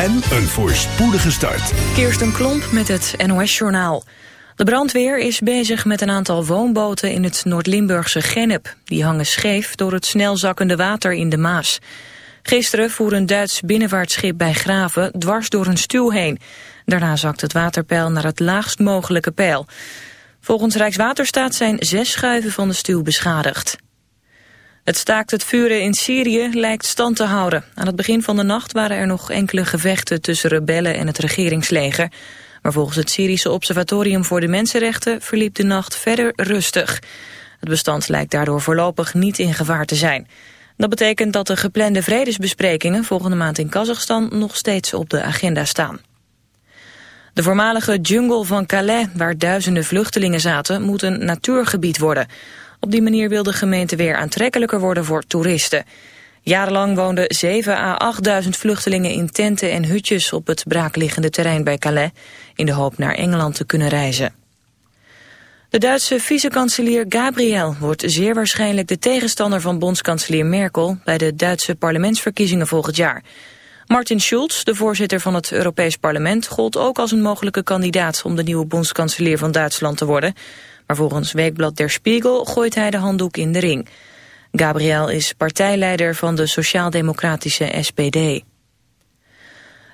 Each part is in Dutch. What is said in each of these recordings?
en een voorspoedige start. Kirsten Klomp met het NOS-journaal. De brandweer is bezig met een aantal woonboten in het Noord-Limburgse Gennep. Die hangen scheef door het snel zakkende water in de Maas. Gisteren voer een Duits binnenvaartschip bij Graven dwars door een stuw heen. Daarna zakt het waterpeil naar het laagst mogelijke peil. Volgens Rijkswaterstaat zijn zes schuiven van de stuw beschadigd. Het staakt het vuren in Syrië lijkt stand te houden. Aan het begin van de nacht waren er nog enkele gevechten tussen rebellen en het regeringsleger. Maar volgens het Syrische Observatorium voor de Mensenrechten verliep de nacht verder rustig. Het bestand lijkt daardoor voorlopig niet in gevaar te zijn. Dat betekent dat de geplande vredesbesprekingen volgende maand in Kazachstan nog steeds op de agenda staan. De voormalige jungle van Calais, waar duizenden vluchtelingen zaten, moet een natuurgebied worden. Op die manier wil de gemeente weer aantrekkelijker worden voor toeristen. Jarenlang woonden 7 à 8.000 vluchtelingen in tenten en hutjes op het braakliggende terrein bij Calais, in de hoop naar Engeland te kunnen reizen. De Duitse vicekanselier Gabriel wordt zeer waarschijnlijk de tegenstander van bondskanselier Merkel bij de Duitse parlementsverkiezingen volgend jaar. Martin Schulz, de voorzitter van het Europees Parlement, gold ook als een mogelijke kandidaat om de nieuwe bondskanselier van Duitsland te worden. Maar volgens Weekblad Der Spiegel gooit hij de handdoek in de ring. Gabriel is partijleider van de sociaal-democratische SPD.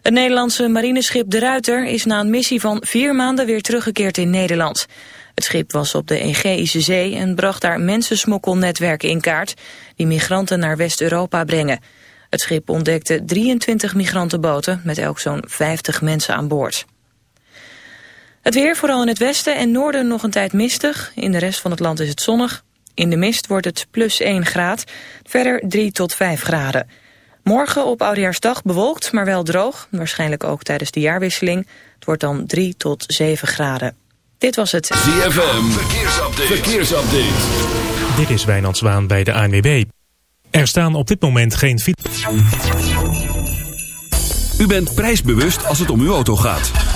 Het Nederlandse marineschip De Ruiter is na een missie van vier maanden weer teruggekeerd in Nederland. Het schip was op de Egeïsche Zee en bracht daar mensensmokkelnetwerken in kaart... die migranten naar West-Europa brengen. Het schip ontdekte 23 migrantenboten met elk zo'n 50 mensen aan boord. Het weer, vooral in het westen en noorden nog een tijd mistig. In de rest van het land is het zonnig. In de mist wordt het plus 1 graad, verder 3 tot 5 graden. Morgen op Oudejaarsdag bewolkt, maar wel droog. Waarschijnlijk ook tijdens de jaarwisseling. Het wordt dan 3 tot 7 graden. Dit was het ZFM, verkeersupdate. verkeersupdate. Dit is Wijnand Zwaan bij de ANWB. Er staan op dit moment geen fiets. U bent prijsbewust als het om uw auto gaat.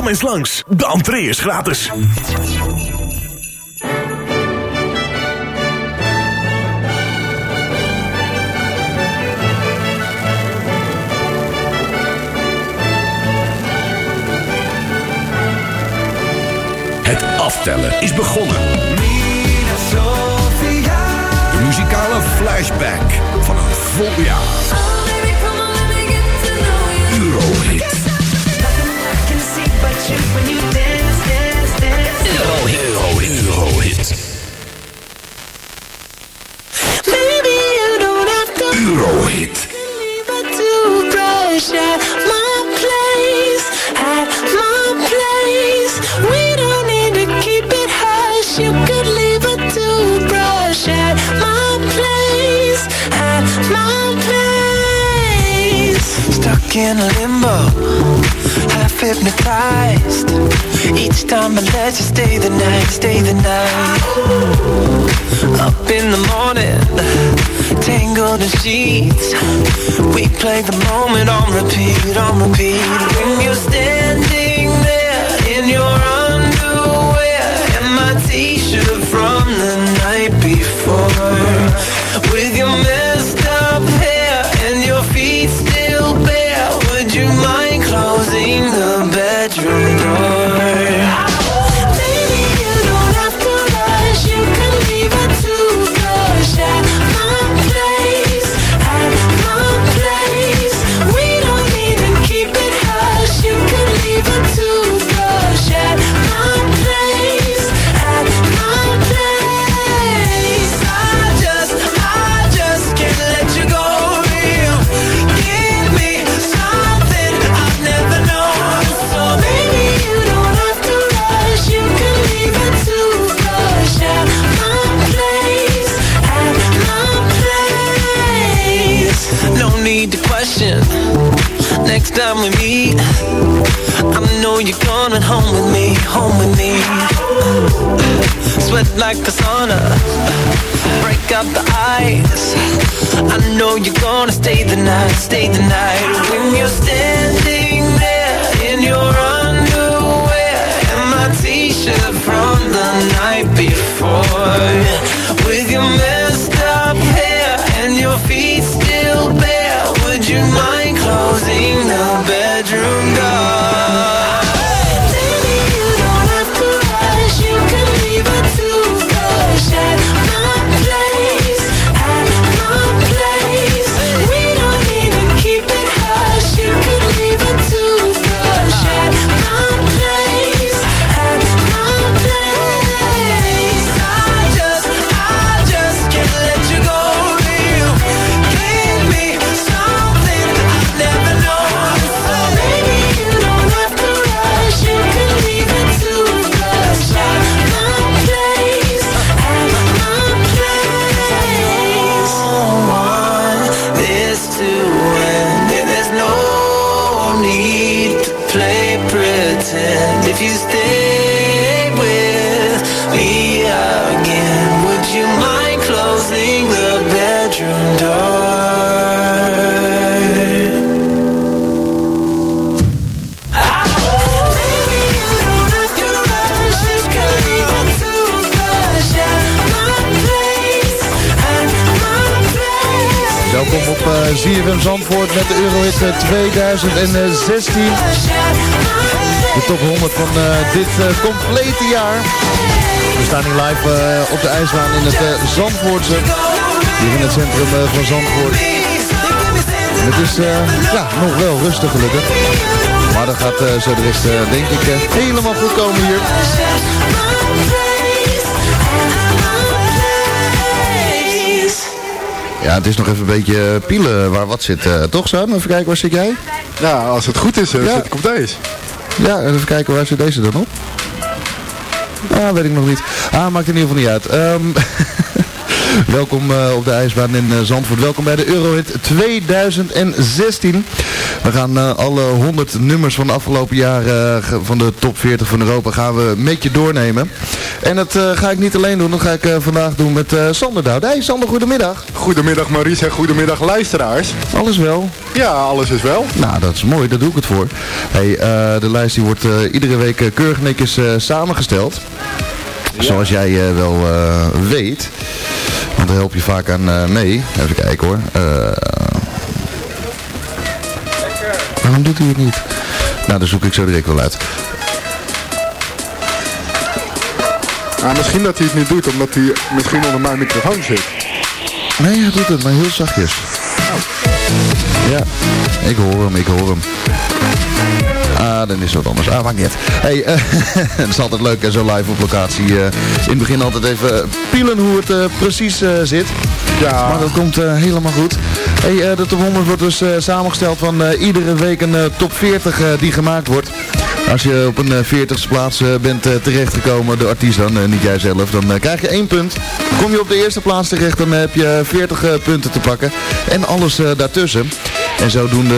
Kom eens langs, de entree is gratis. Het aftellen is begonnen. De muzikale flashback van een vol jaar. Eurohit. Eurohit. You don't have to. You could leave a toothbrush at my place, at my place. We don't need to keep it hush You could leave a toothbrush at my place, at my place Stuck in a limbo, half hypnotized. Each time I let you stay the night, stay the night. Up in the morning, tangled in sheets. We play the moment on repeat, on repeat. When you're standing there in your underwear and my t-shirt from the night before. With your like a sauna, break out the ice. I know you're gonna stay the night, stay the night. When you're standing Welkom op eh ZFM Zandvoort met de Eurohit eh, 2016. De top 100 van eh, dit eh, complete jaar. We staan hier live eh, op de ijsbaan in het eh, Zandvoortse. Hier in het centrum eh, van Zandvoort. En het is eh, ja, nog wel rustig gelukkig. Maar dat gaat eh, zo de rest eh, denk ik eh, helemaal goed komen hier. Ja, het is nog even een beetje pielen waar wat zit. eh, toch Sam? Even kijken, waar zit jij? Ja, als het goed is, eh, Ja. zit ik op deze. Ja, even kijken, waar zit deze dan op? Ah, weet ik nog niet. Ah, maakt in ieder geval niet uit. Ehm, welkom eh, op de ijsbaan in eh, Zandvoort. Welkom bij de Eurohit 2016. We gaan eh, alle 100 nummers van de afgelopen jaren ge- van de top 40 van Europa gaan we met je doornemen. En dat ga ik niet alleen doen, dat ga ik vandaag doen met Sander Douw. Hey Sander, goedemiddag. Goedemiddag Maurice en goedemiddag luisteraars. Alles wel? Ja, alles is wel. Nou, dat is mooi, daar doe ik het voor. Hey, de lijst die wordt iedere week keurig netjes samengesteld. Zoals jij wel weet. Daar help je vaak aan eh, mee. Even kijken hoor. Eh, waarom doet hij het niet? Nou, dan zoek ik zo direct wel uit. Ah, misschien dat hij het niet doet, omdat hij misschien onder mijn microfoon zit. Nee, hij doet het, maar heel zachtjes. Ja, ik hoor hem, ik hoor hem. Ah, dan is het wat anders. Ah, maakt niet uit. Hey, eh, het is altijd leuk, zo live op locatie. eh, in het begin altijd even pielen hoe het eh, precies zit. Ja. Maar dat komt helemaal goed. Hey, de top 100 wordt dus samengesteld van iedere week een top 40 eh, die gemaakt wordt. Als je op een eh, 40ste plaats bent terechtgekomen, de artiest dan, niet jij zelf, dan krijg je één punt. Kom je op de eerste plaats terecht, dan heb je 40 eh, punten te pakken. En alles daartussen. En zodoende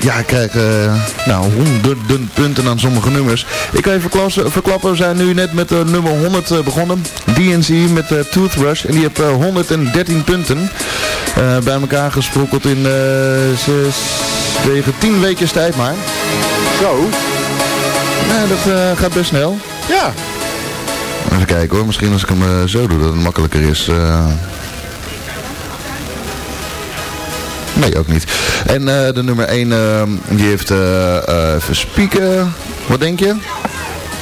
eh, ja, krijgen uh, nou, honderden punten aan sommige nummers. Ik kan verklassen- verklappen, we zijn nu net met de nummer 100 eh, begonnen. DNC met de Toothbrush. En die heeft eh, 113 punten. eh, bij elkaar gesprokkeld in eh, zes, tegen 10 weken tijd maar. Zo. Dat eh, gaat best snel. Ja. Even kijken hoor, misschien als ik hem eh, zo doe dat het makkelijker is. Nee, ook niet. En eh, de nummer 1, die heeft eh eh, even spieken. Wat denk je?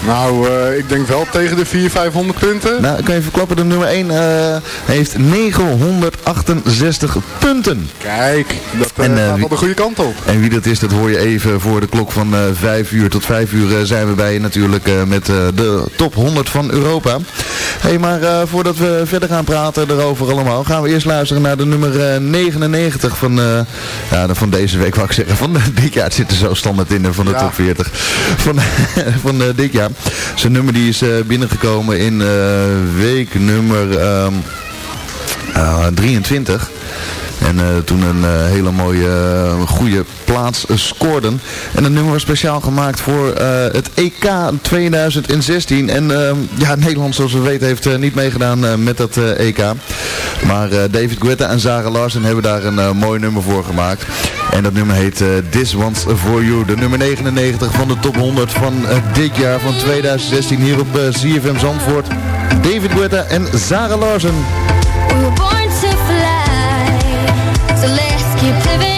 Nou, eh, ik denk wel tegen de 400, 500 punten. Nou, ik kan je verklappen, de nummer 1 eh, heeft 968 punten. Kijk, dat eh, En, eh, gaat wel de goede kant op. En wie dat is, dat hoor je even voor de klok van eh 5 uur. Tot 5 uur zijn we bij je natuurlijk met de top 100 van Europa. hey, maar voordat we verder gaan praten erover allemaal, gaan we eerst luisteren naar de nummer eh, 99 van, ja, van deze week, wou ik zeggen. Van dit jaar, het zit er zo standaard in van de Ja. top 40. Van, van dit jaar. Zijn nummer die is eh, binnengekomen in eh, week nummer ehm, eh, 23. En eh, toen een eh, hele mooie, eh, goede plaats scoorden. En het nummer was speciaal gemaakt voor het EK 2016. En ehm, ja, Nederland zoals we weten heeft niet meegedaan met dat EK. Maar eh, David Guetta en Zara Larsen hebben daar een mooi nummer voor gemaakt. En dat nummer heet This One's For You. De nummer 99 van de top 100 van dit jaar van 2016 hier op ZFM Zandvoort. David Guetta en Zara Larsen. Keep living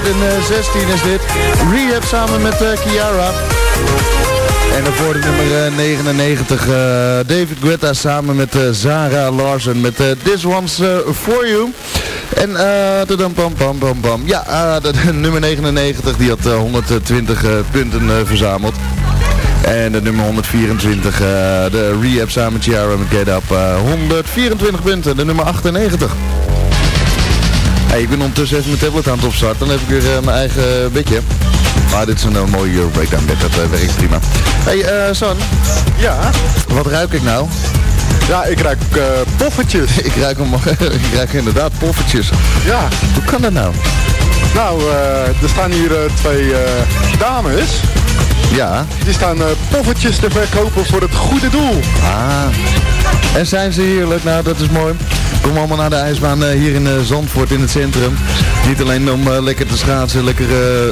2016 is dit. Rehab samen met eh, Kiara. En daarvoor de nummer eh, 99, eh, David Guetta samen met eh, Zara Larsen met eh, This One's eh, For You. En eh tadam, pam pam pam pam. Ja, eh, de, de nummer 99 die had eh, 120 eh, punten eh, verzameld. En de nummer 124, eh, de Rehab samen met Kiara met Get Up, eh, 124 punten. De nummer 98. Hey, ik ben ondertussen even mijn tablet aan het opstarten. Dan heb ik weer eh, mijn eigen bedje. Maar dit is een uh, mooie Euro Breakdown bed, dat eh, werkt prima. Hey, eh San. Ja? Wat ruik ik nou? Ja, ik ruik eh, poffertjes. ik, ruik hem, ik ruik inderdaad poffertjes. Ja. Hoe kan dat nou? Nou, eh, er staan hier eh, twee eh, dames. Ja. Die staan eh, poffertjes te verkopen voor het goede doel. Ah. En zijn ze heerlijk? Nou, dat is mooi. Kom allemaal naar de ijsbaan eh, hier in eh, Zandvoort in het centrum. Niet alleen om eh, lekker te schaatsen, lekker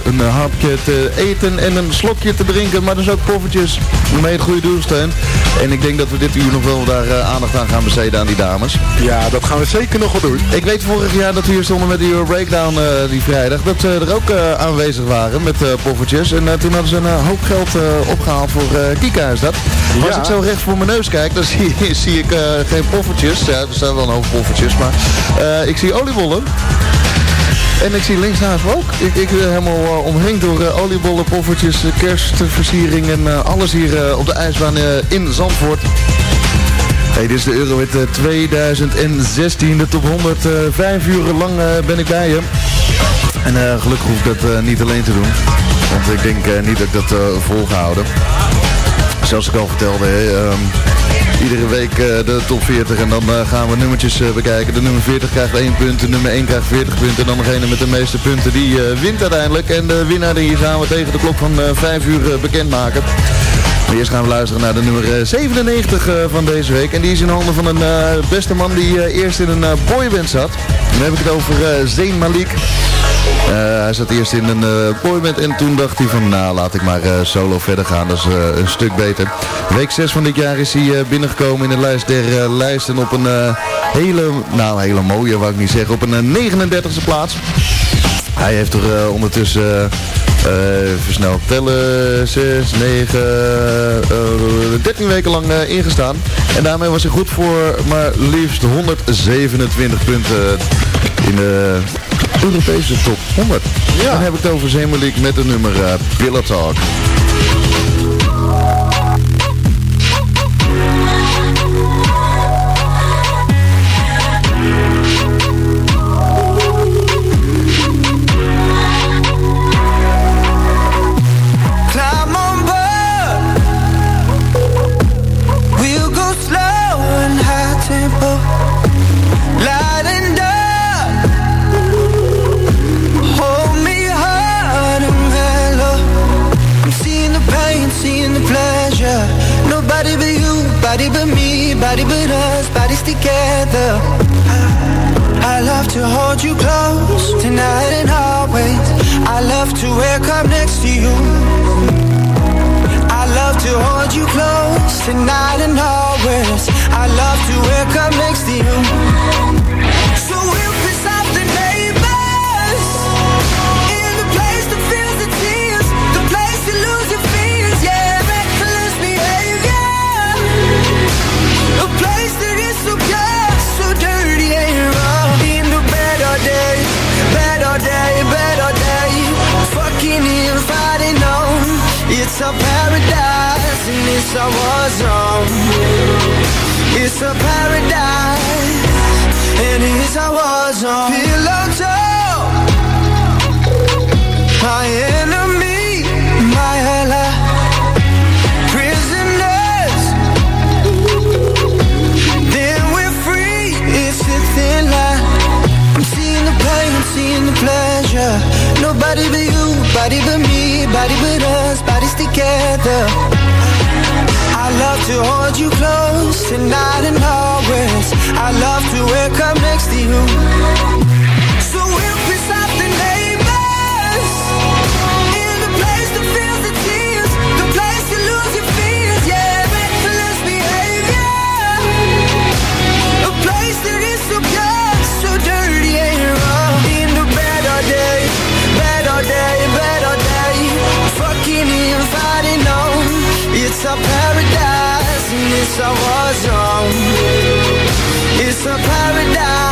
een hapje te eten en een slokje te drinken. Maar dus ook poffertjes mee het goede doel. En ik denk dat we dit uur nog wel daar aandacht aan gaan besteden aan die dames. Ja, dat gaan we zeker nog wel doen. Ik weet vorig jaar dat we hier stonden met die Breakdown die vrijdag. Dat ze er ook aanwezig waren met poffertjes. En toen hadden ze een hoop geld eh, opgehaald voor Kika is dat. Maar Als ik zo recht voor mijn neus kijk, dan zie, zie ik eh, geen poffertjes. Ja, er staan wel een hoop poffertjes. Maar eh, ik zie oliebollen. En ik zie links naast me ook. Ik, ik ben helemaal eh, omhengd door oliebollen, poffertjes, kerstversiering en alles hier op de ijsbaan in Zandvoort. Hey, dit is de Eurohit eh, 2016, de top 100. eh, vijf uur lang ben ik bij je. En gelukkig hoef ik dat niet alleen te doen. Want ik denk niet dat ik dat eh, vol ga houden. Zoals ik al vertelde, hè, ehm, iedere week eh, de top 40 en dan eh, gaan we nummertjes eh, bekijken. De nummer 40 krijgt 1 punt, de nummer 1 krijgt 40 punten. En dan degene met de meeste punten die wint uiteindelijk. En de winnaar die gaan we tegen de klok van eh 5 uur bekendmaken. Maar eerst gaan we luisteren naar de nummer eh, 97 eh, van deze week. En die is in handen van een beste man die eerst in een boyband zat. Dan heb ik het over Zayn Malik. Eh, hij zat eerst in een eh, boyband en toen dacht hij van nou laat ik maar eh, solo verder gaan. Dat is eh, een stuk beter. Week 6 van dit jaar is hij eh, binnengekomen in de lijst der eh, lijsten op een eh, hele, nou hele mooie wou ik niet zeggen, op een eh, 39e plaats. Hij heeft er eh, ondertussen, eh, eh, even snel tellen, 6, 9, eh, 13 weken lang eh, ingestaan. En daarmee was hij goed voor maar liefst 127 punten in de Europese top 100. Dan heb ik het over Zemelik met de nummer uh, Pillow Talk. guess I was wrong. It's a paradise, and it's I was on pillow talk. My enemy, my ally. Prisoners, then we're free. It's a thin line. I'm seeing the pain, I'm seeing the pleasure. Nobody but you, body but me, body but us, bodies together love to hold you close tonight and always. I love to wake up next to you. guess I was wrong. It's a paradise.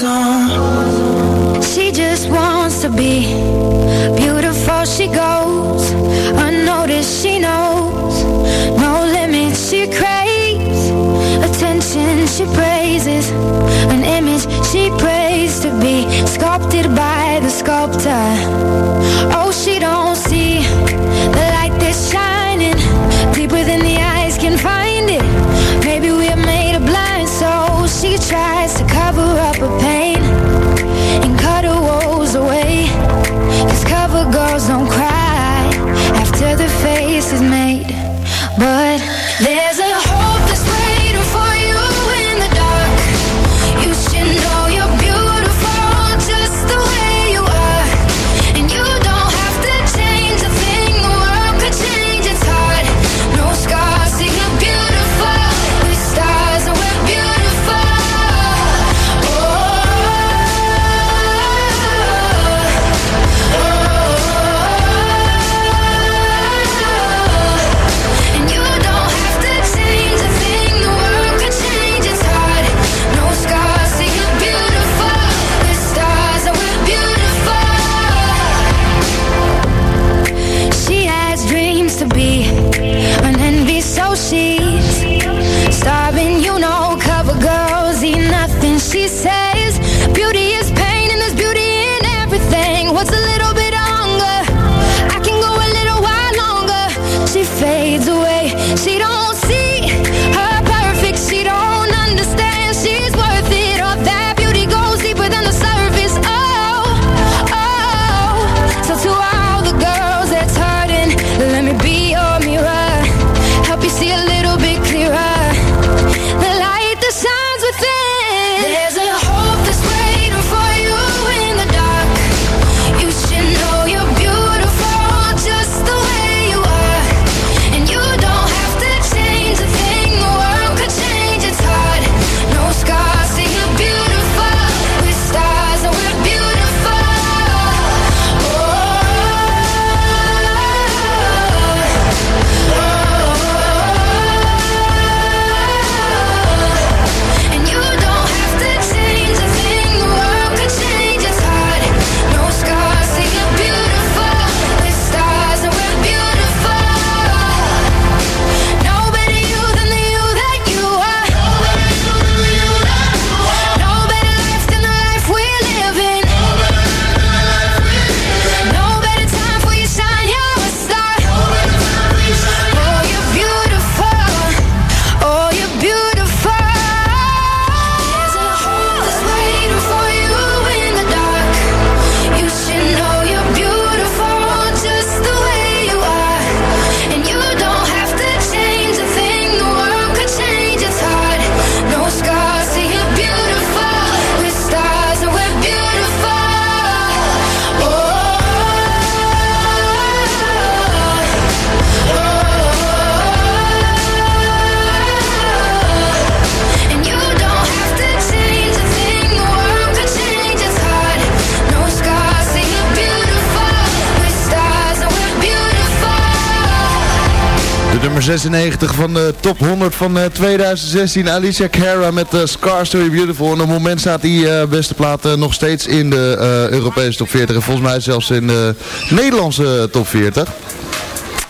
She just wants to be beautiful. She goes unnoticed. She knows no limits. She craves attention. She praises an image. She prays to be sculpted by the sculptor. but 96 van de top 100 van eh, 2016. Alicia Cara met uh, Scar Story Beautiful. En op het moment staat die eh, beste plaat eh, nog steeds in de eh, Europese top 40. En volgens mij zelfs in de Nederlandse top 40.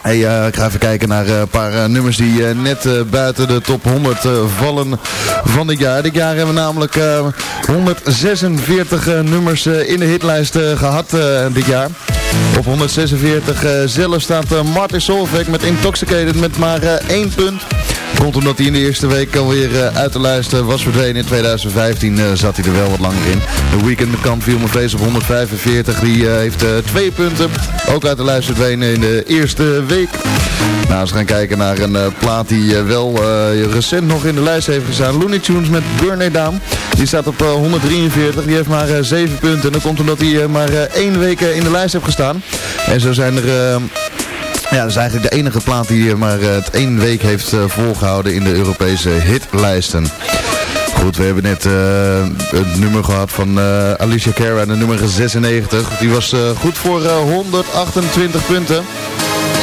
Hey, eh, ik ga even kijken naar eh, een paar eh, nummers die eh, net eh, buiten de top 100 eh, vallen van dit jaar. Dit jaar hebben we namelijk eh, 146 eh, nummers eh, in de hitlijst eh, gehad eh, dit jaar. Op 146 eh, zelf staat eh, Martin Solveig met Intoxicated met maar eh, één punt. Komt omdat hij in de eerste week alweer uh, uit de lijst was verdwenen. In 2015 uh, zat hij er wel wat langer in. De weekend met viel me vlees op 145. Die heeft twee punten. Ook uit de lijst verdwenen in de eerste week. Nou, we gaan kijken naar een plaat die wel recent nog in de lijst heeft gestaan. Looney Tunes met Burn Down. Die staat op 143. Die heeft maar 7 punten. En dat komt omdat hij maar één week in de lijst heeft gestaan. En zo zijn er... Ja, dat is eigenlijk de enige plaat die maar het één week heeft uh, volgehouden in de Europese hitlijsten. Goed, we hebben net het nummer gehad van uh, Alicia Cara, de nummer 96. Die was goed voor 128 punten.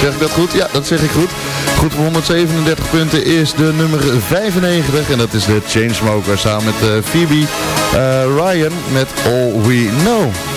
Zeg ik dat goed? Ja, dat zeg ik goed. Goed voor 137 punten is de nummer 95. En dat is de Chainsmoker samen met Phoebe Ryan met All We Know.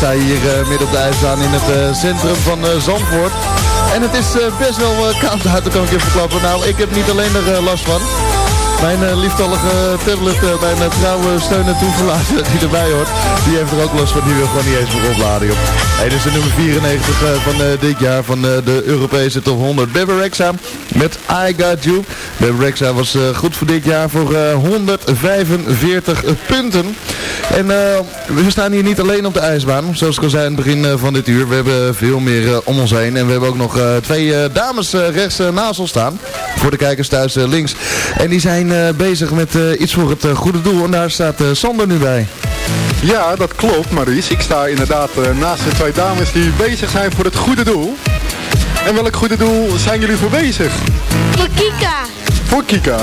Sta hier eh, midden op de ijsbaan in het eh, centrum van eh, Zandvoort. En het is best wel koud uit, dat kan ik even verklappen. Nou, ik heb niet alleen er last van. Mijn lieftallige tablet, mijn trouwe steun en die erbij hoort, die heeft er ook last van. Die wil gewoon niet eens meer opladen, joh. Hey, dit is de nummer 94 eh, van dit jaar van de Europese top 100. Bebe Rexha met I Got You. Rexha was eh, goed voor dit jaar voor eh, 145 punten. En eh, we staan hier niet alleen op de ijsbaan. Zoals ik al zei aan het begin eh, van dit uur. We hebben veel meer eh, om ons heen. En we hebben ook nog eh, twee eh, dames eh, rechts eh, naast ons staan. Voor de kijkers thuis eh, links. En die zijn eh, bezig met eh, iets voor het eh, goede doel. En daar staat eh, Sander nu bij. Ja, dat klopt, Maurice. Ik sta inderdaad eh, naast de twee dames die bezig zijn voor het goede doel. En welk goede doel zijn jullie voor bezig? Voor Kika. Voor Kika.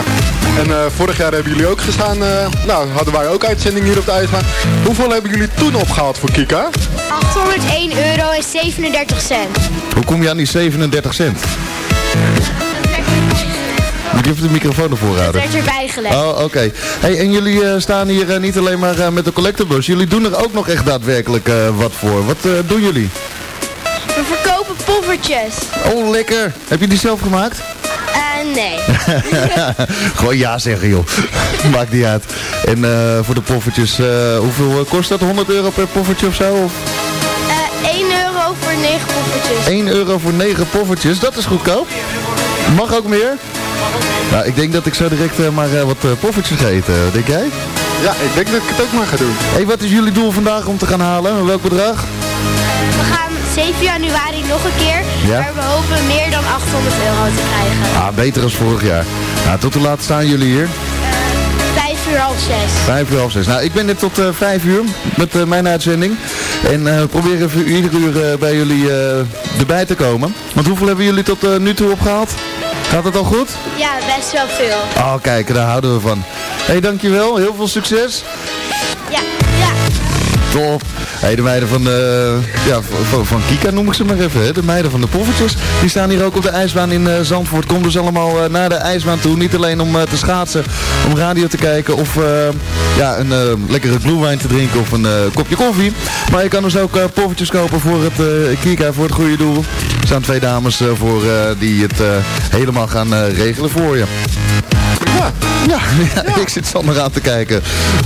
En eh, vorig jaar hebben jullie ook gestaan, eh, nou hadden wij ook uitzending hier op de ijsbaan. Hoeveel hebben jullie toen opgehaald voor Kika? 801 euro en 37 cent. Hoe kom je aan die 37 cent? Moet je even de microfoon ervoor houden? werd erbij gelegd. Oh, oké. Hey, en jullie eh, staan hier niet alleen maar eh, met de collectebus. Jullie doen er ook nog echt daadwerkelijk eh, wat voor. Wat eh, doen jullie? Poffertjes. Oh, lekker. Heb je die zelf gemaakt? Eh, nee. Gewoon ja zeggen, joh. Maakt niet uit. En eh, voor de poffertjes, eh, hoeveel kost dat? 100 euro per poffertje of zo? Of Eh 1 euro voor 9 poffertjes. 1 euro voor 9 poffertjes? Dat is goedkoop. Mag ook meer? Nou, ik denk dat ik zo direct maar eh, wat poffertjes ga eten. Denk jij? Ja, ik denk dat ik het ook maar ga doen. hey, wat is jullie doel vandaag om te gaan halen? Welk bedrag? We gaan 7 januari nog een keer. Ja? Maar we hopen meer dan 800 euro te krijgen. Ah, beter als vorig jaar. Nou, tot hoe laat staan jullie hier? 5 uur half 6. Vijf uur half zes. Nou, ik ben net tot eh, vijf uur met eh, mijn uitzending. En eh, we proberen even ieder uur eh, bij jullie eh, erbij te komen. Want hoeveel hebben jullie tot eh, nu toe opgehaald? Gaat het al goed? Ja, best wel veel. Oh, kijk, daar houden we van. Hé, hey, dankjewel. Heel veel succes. Top. De meiden van, de, ja, van, van Kika noem ik ze maar even. Hè. De meiden van de poffertjes. Die staan hier ook op de ijsbaan in eh, Zandvoort. Kom dus allemaal eh, naar de ijsbaan toe. Niet alleen om eh, te schaatsen, om radio te kijken of eh, ja, een eh, lekkere glühwein te drinken of een eh, kopje koffie. Maar je kan dus ook eh, poffertjes kopen voor het eh, Kika, voor het goede doel. Er staan twee dames eh, voor eh, die het eh, helemaal gaan eh, regelen voor je. Ja. Ja, ja, ik zit Sander aan te kijken.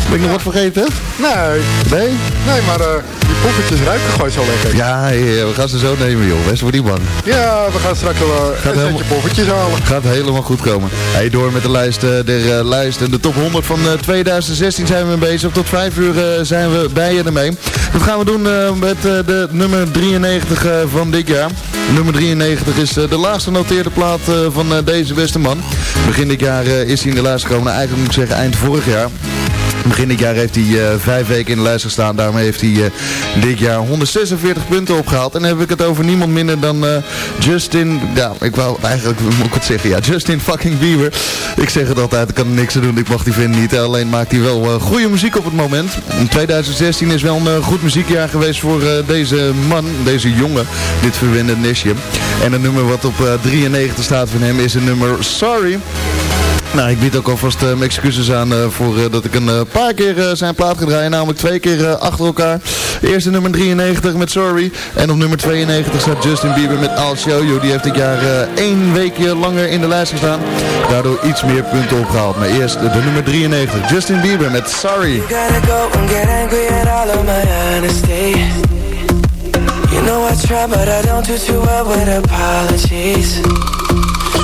Ben ik nog wat vergeten? Nee. Nee? Nee, maar eh, die poffertjes ruiken gewoon zo lekker. Ja, we gaan ze zo nemen joh. Wees voor die bang. Ja, we gaan straks wel eh, een helemaal- poffertjes halen. Gaat helemaal goed komen. Hey, door met de lijst, der eh, lijst. En de top 100 van eh, 2016 zijn we bezig. Tot 5 uur zijn we bij je ermee. Dat gaan we doen met de nummer 93 eh, van dit jaar. Nummer 93 is de laagste noteerde plaat van deze beste man. Begin dit jaar is hij in de lijst gekomen. Nou, eigenlijk moet ik zeggen eind vorig jaar. Begin dit jaar heeft hij eh, vijf weken in de lijst gestaan. Daarmee heeft hij eh, dit jaar 146 punten opgehaald. En dan heb ik het over niemand minder dan eh, Justin... Ja, ik wou eigenlijk, moet ik het zeggen? Ja, Justin fucking Bieber. Ik zeg het altijd, ik kan niks aan doen. Ik mag die vinden niet. Alleen maakt hij wel goede muziek op het moment. In 2016 is wel een goed muziekjaar geweest voor deze man, deze jongen. Dit verwende nestje. En het nummer wat op eh, 93 staat van hem is een nummer Sorry. Nou, ik bied ook alvast eh, mijn excuses aan eh, voor eh, dat ik een paar keer zijn plaat ga draaien. Namelijk twee keer achter elkaar. Eerst de nummer 93 met Sorry. En op nummer 92 staat Justin Bieber met I'll Show You. Die heeft dit jaar één weekje langer in de lijst gestaan. Daardoor iets meer punten opgehaald. Maar eerst de, nummer 93. Justin Bieber met Sorry. You know but I don't do too well with apologies.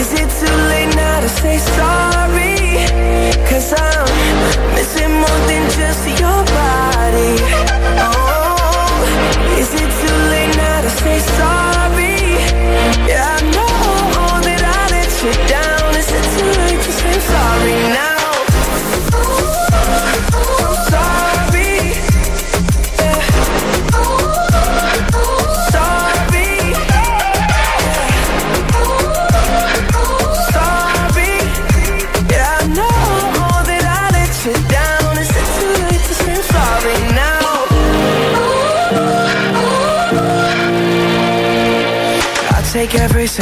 Is it too late now to say sorry? Cause I'm missing more than just your body. Oh, is it too late now to say sorry?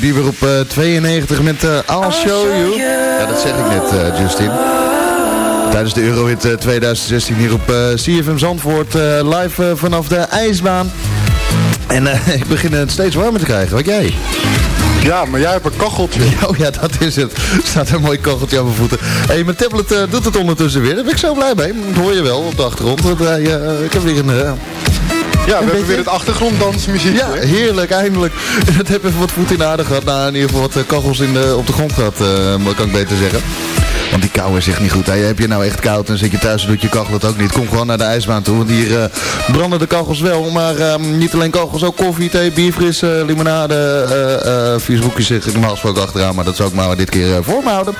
Bieber op eh, 92 met eh I'll Show You. Ja, dat zeg ik net, eh, Justin. Tijdens de Eurohit eh, 2016 hier op eh, CFM Zandvoort. eh, live eh, vanaf de ijsbaan. En eh, ik begin het steeds warmer te krijgen. Wat jij? Ja, maar jij hebt een kacheltje. Oh ja, dat is het. Er staat een mooi kacheltje aan mijn voeten. hey, mijn tablet eh, doet het ondertussen weer. Daar ben ik zo blij mee. Dat hoor je wel op de achtergrond. Eh, ja, ik heb weer een... eh, Ja, we hebben beetje- weer het achtergronddansmuziek. ja, heerlijk, eindelijk. Het heb even wat voet in de aarde gehad. Nou, in ieder geval wat eh, kachels in de, op de grond gehad, eh, kan ik beter zeggen. Want die kou is echt niet goed. Hè. Heb je nou echt koud en zit je thuis en doet je kachel het ook niet. Kom gewoon naar de ijsbaan toe. Want hier eh, branden de kachels wel. Maar ehm, niet alleen kachels, ook koffie, thee, bierfris, eh, limonade. eh eh vies hoekjes zit normaal gesproken achteraan. Maar dat zou ik maar dit keer voor me houden.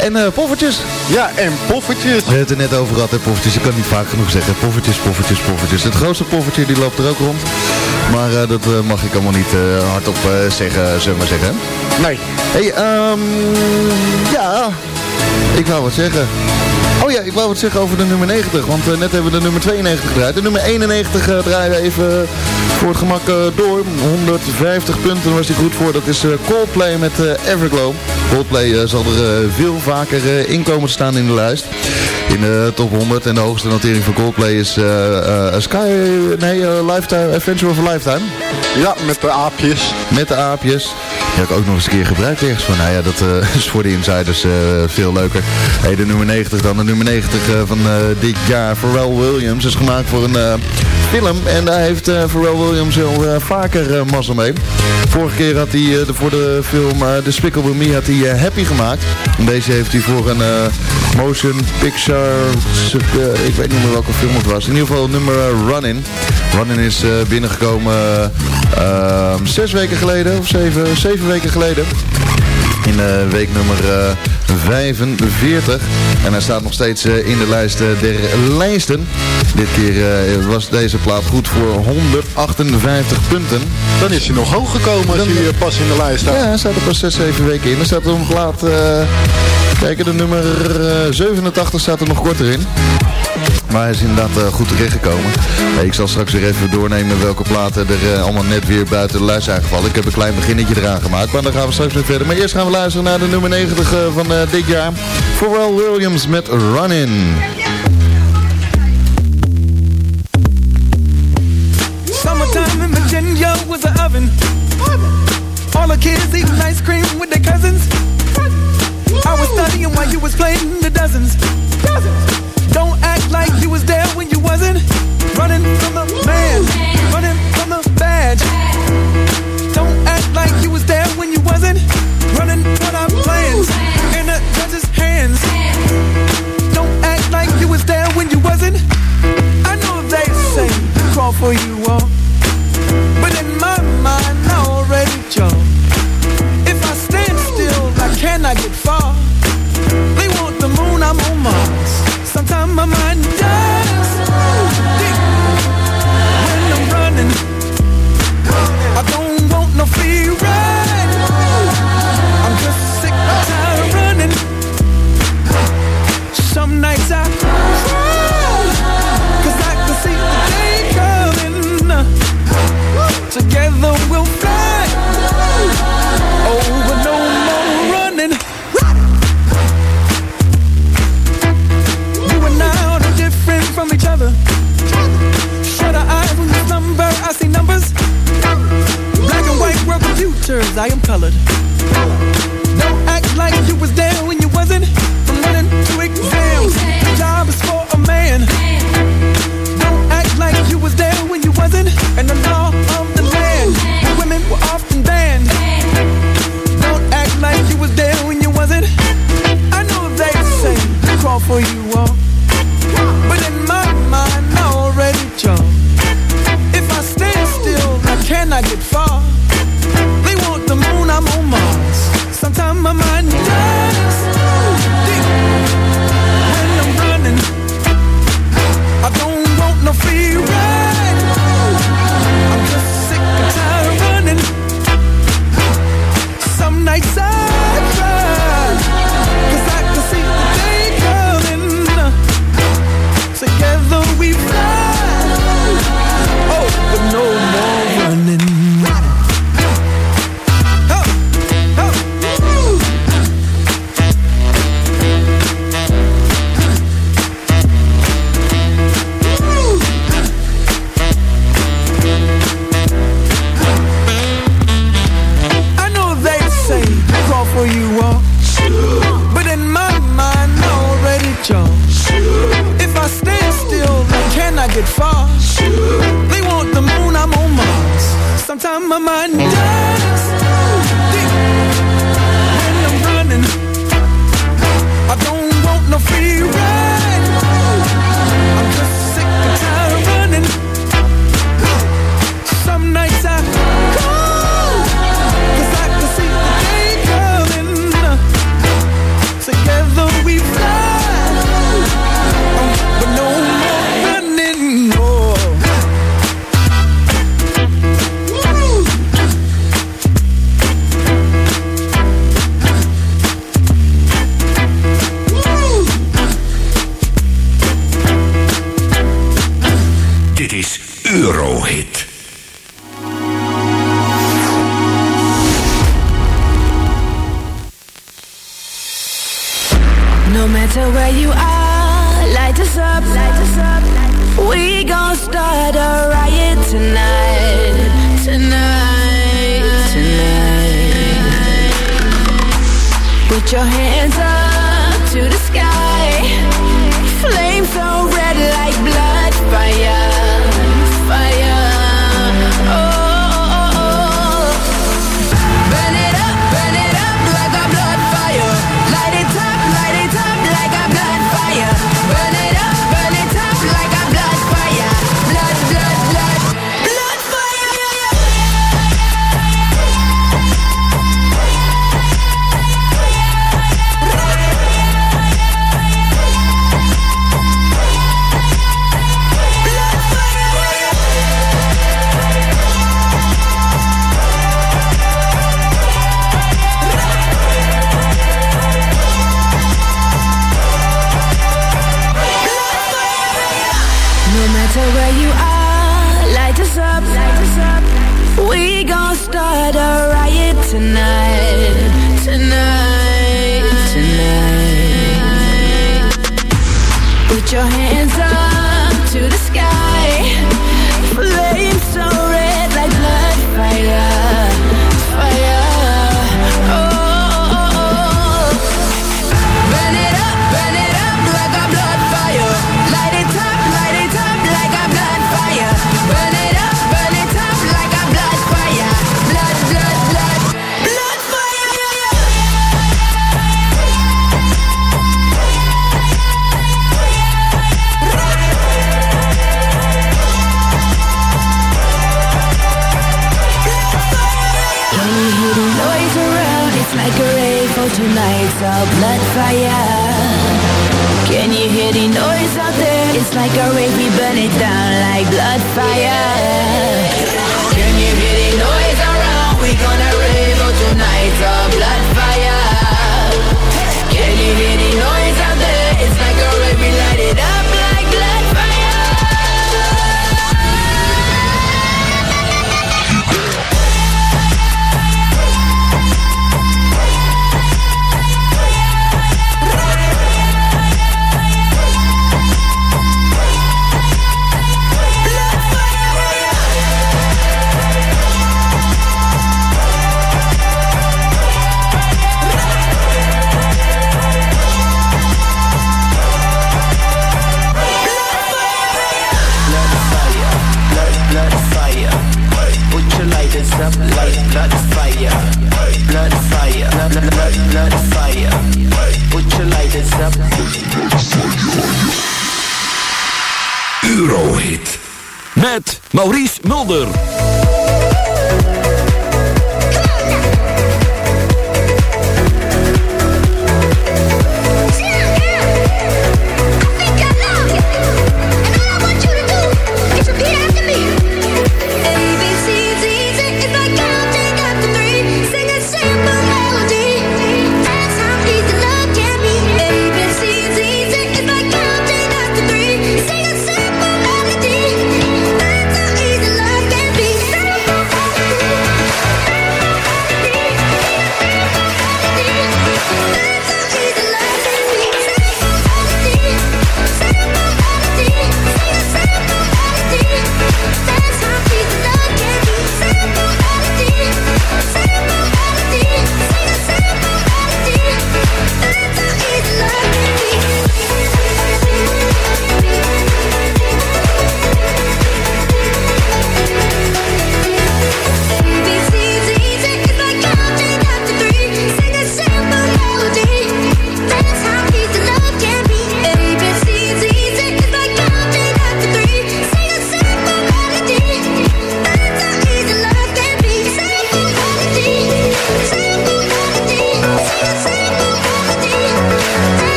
En poffertjes. Ja, en poffertjes. We hebben het er net over gehad, hè, poffertjes. Ik kan niet vaak genoeg zeggen. Poffertjes, poffertjes, poffertjes. Het grootste poffertje die loopt er ook rond. Maar dat mag ik allemaal niet hardop zeggen, zullen we maar zeggen. Nee. hey, ehm ja, ik wou wat zeggen. Oh ja, ik wou wat zeggen over de nummer 90, want eh, net hebben we de nummer 92 gedraaid. De nummer 91 uh, draaien we even voor het gemak eh, door. 150 punten was hij goed voor. Dat is eh, Coldplay met eh, Everglow. Coldplay eh, zal er eh, veel vaker eh, in komen te staan in de lijst. In de top 100 en de hoogste notering van Coldplay is eh, eh, Sky, nee, eh, Lifetime, Adventure of a Lifetime. Ja, met de aapjes. Met de aapjes. Die heb ik ook nog eens een keer gebruikt ergens van. Nou ja, dat eh, is voor de insiders eh, veel leuker. Hey, de nummer 90 dan. De nummer 90 eh, van eh, dit jaar. Pharrell Williams is gemaakt voor een eh, film. En daar heeft Pharrell Williams eh, vaker mazzel mee. Vorige keer had hij voor de film Despicable Me had hij Happy gemaakt. En deze heeft hij voor een motion picture... ik weet niet meer welke film het was. In ieder geval nummer uh, Running. Running is eh, binnengekomen zes weken geleden. Of zeven, zeven weken geleden. In uh, week nummer uh, 45. En hij staat nog steeds uh, in de lijst der lijsten. Dit keer was deze plaat goed voor 158 punten. Dan is hij nog hoog gekomen als hij pas in de lijst staat. Ja, hij staat er pas 6, 7 weken in. Er staat er een plaat... Kijk, de nummer 87 staat er nog korter in. Maar hij is inderdaad uh, goed terechtgekomen. Ik zal straks weer even doornemen welke platen er uh, allemaal net weer buiten de lijst zijn gevallen. Ik heb een klein beginnetje eraan gemaakt, maar dan gaan we straks weer verder. Maar eerst gaan we luisteren naar de nummer 90 uh, van dit jaar. Pharrell Williams met. Summertime in Virginia was. All the kids eating ice cream with their cousins. I was studying while you was playing the dozens. Don't act like you was there when you wasn't. Running from the man, running from the badge. Don't act like you was there when you wasn't. Running for our plans in the judge's hands. Don't act like you was there when you wasn't. I know they say crawl for you all, but in my mind I already chose. If I stand still, I cannot get far. They want the moon, I'm on Mars. Sometimes my mind does when I'm running. I don't want no free ride. I'm just sick of running. Some nights I world I am colored. Don't act like you was there when you wasn't. From running to exams, the job is for a man. Don't act like you was there when you wasn't. And the law of the land, where women were often banned. Don't act like you was there when you wasn't. I know they say crawl for you all, but in my mind I already chose. If I stand still, I cannot get far. My mind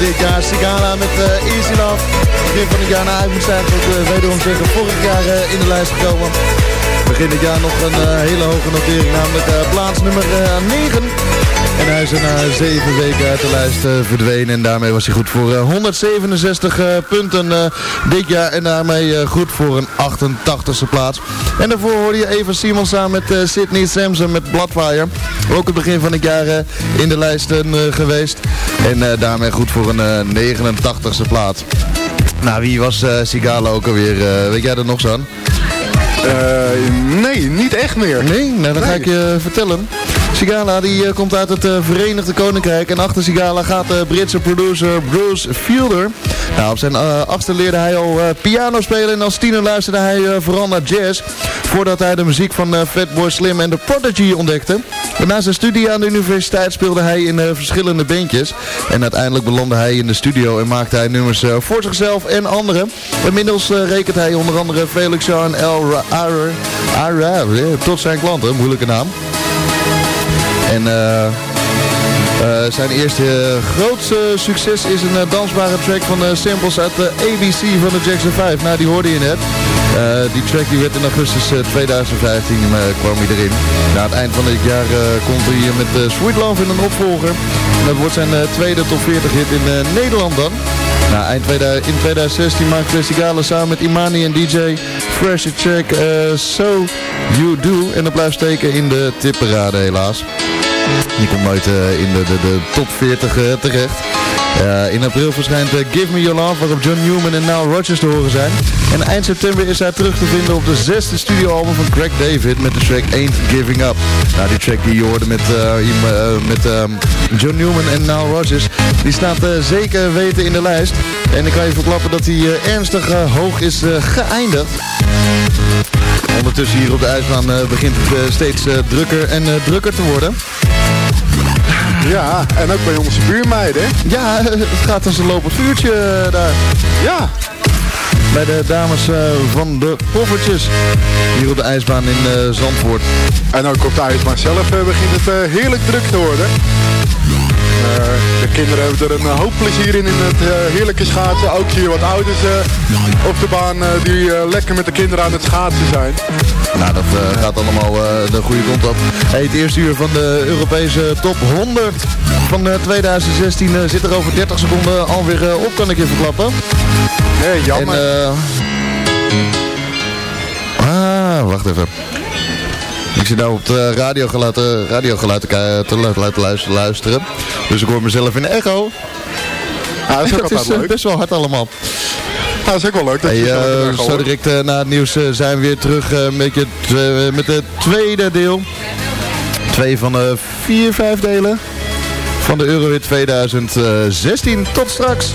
dit jaar. Sigala met eh, Easy Love. Begin van het jaar, nou ik moet uh, wederom zeggen, vorig jaar in de lijst gekomen. Begin dit jaar nog een hele hoge notering, namelijk plaats nummer 9. En hij is er na 7 weken uit de lijst verdwenen. En daarmee was hij goed voor 167 punten dit jaar. En daarmee goed voor een 88ste plaats. En daarvoor hoorde je Eva Simons samen met Sydney Samson met Bloodfire. Ook het begin van het jaar in de lijsten geweest. En daarmee goed voor een 89ste plaats. Nou, wie was uh, Sigala ook alweer? Uh, weet jij er nog zo aan? nee, niet echt meer. Nee? Nou, dan ga ik je vertellen. Sigala die uh, komt uit het uh, Verenigde Koninkrijk. En achter Sigala gaat de Britse producer Bruce Fielder. Nou, op zijn uh, achtste leerde hij al piano spelen. En als tiener luisterde hij vooral naar jazz. Voordat hij de muziek van Fatboy Slim en The Prodigy ontdekte. Na zijn studie aan de universiteit speelde hij in verschillende bandjes. En uiteindelijk belandde hij in de studio en maakte hij nummers voor zichzelf en anderen. Inmiddels rekent hij onder andere Felix Jean El Ara tot zijn klanten. Moeilijke naam. En uh, uh, zijn eerste grootste succes is een dansbare track van Samples uit de ABC van de Jackson 5. Nou, die hoorde je net. die track die werd in augustus 2015 kwam hij erin. Na het eind van dit jaar komt hij met Sweet Love in een opvolger. Dat wordt zijn tweede top 40 hit in Nederland dan. Nou, eind in 2016 maakte Sigala samen met Imani en DJ Fresh Check So You Do. En dat blijft steken in de tipperade helaas. Die komt nooit uh, in de, de, de, top 40 uh, terecht. Uh, in april verschijnt Give Me Your Love, waarop John Newman en Nile Rodgers te horen zijn. En eind september is hij terug te vinden op de zesde studioalbum van Greg David met de track Ain't Giving Up. Nou, die track die je hoorde met, met um, John Newman en Nile Rodgers, die staat zeker weten in de lijst. En ik kan je verklappen dat hij ernstig hoog is geëindigd. Ondertussen hier op de ijsbaan begint het steeds drukker en drukker te worden. Ja, en ook bij onze buurmeiden. Ja, het gaat als een lopend vuurtje eh, daar. Ja. Bij de dames uh, van de poffertjes. Hier op de ijsbaan in uh, Zandvoort. En ook op de ijsbaan zelf begint het heerlijk druk te worden. De kinderen hebben er een hoop plezier in, in het heerlijke schaatsen. Ook zie je wat ouders op de baan die lekker met de kinderen aan het schaatsen zijn. Nou, dat uh, gaat allemaal uh, de goede kant op. Hey, het eerste uur van de Europese top 100 van uh, 2016 zit er over 30 seconden alweer op, kan ik je verklappen. Nee, jammer. En, ah, wacht even. Ik zit nou op het radiogeluid, radiogeluid te, te, te luisteren. Dus ik hoor mezelf in de echo. Ja, dat is ook leuk. best wel hard allemaal. Ja, dat is ook wel leuk. Dat hey, je uh, zo direct uh, na het nieuws uh, zijn we weer terug met, je met het tweede deel. Twee van de vier, vijf delen van de Eurohit 2016. Tot straks.